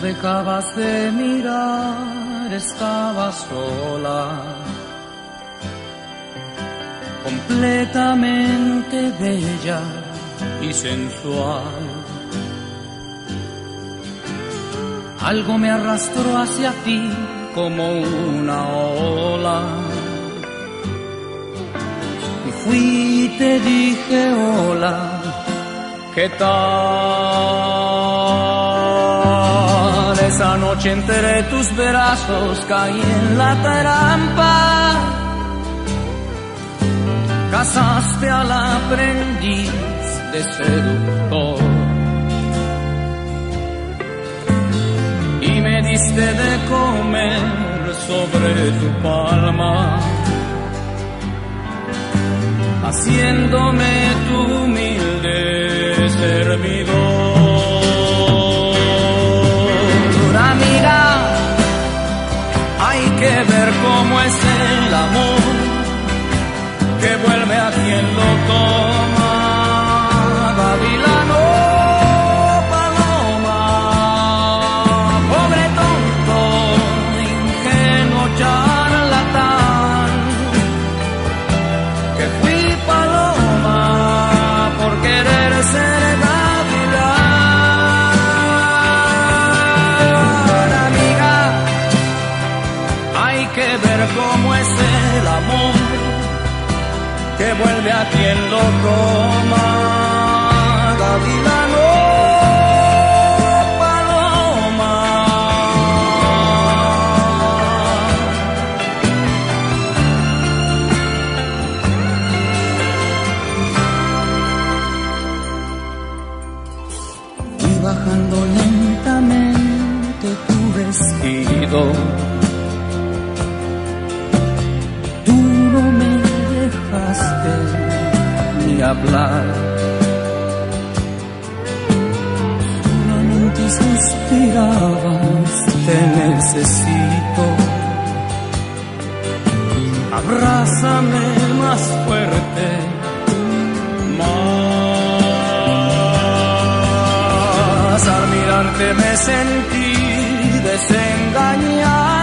dejabas de mirar, estaba sola, completamente bella y sensual. Algo me arrastró hacia ti como una ola. Y fui y te dije hola, ¿qué tal? Esa noche entre tus brazos caí en la trampa. Casaste al aprendiz de seductor. Y me diste de comer sobre tu palma haciéndome tu que ver cómo es el amor que vuelve a quien lo toma. Gavilano, paloma, pobre tonto, ingenuo charlatán que fui paloma por querer ser que ver cómo es el amor que vuelve a quien lo toma. Gavilano, paloma. y bajando lentamente tu vestido. Ni hablar. Solamente suspirabas, te necesito. Abrázame más fuerte, más al mirarte me sentí desengañado.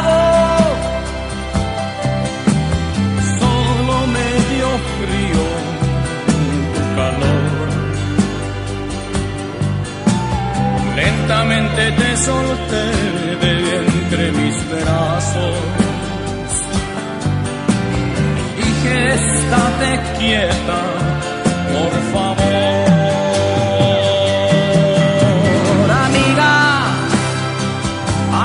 Solté de entre mis brazos. Dije, estate quieta, por favor. Amiga,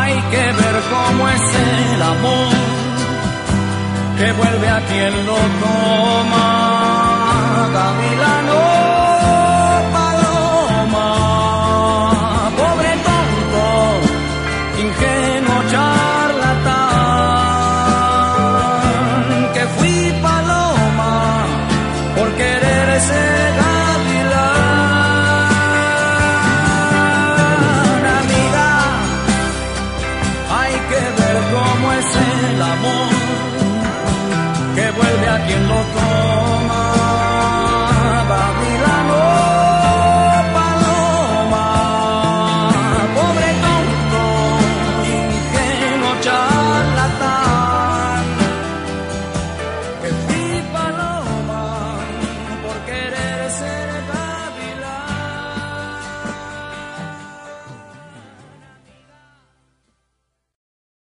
hay que ver cómo es el amor que vuelve a quien lo toma. ingenuo charlatán, que fui paloma por querer ser gavilán. Amiga, hay que ver cómo es el amor que vuelve a quien lo toma.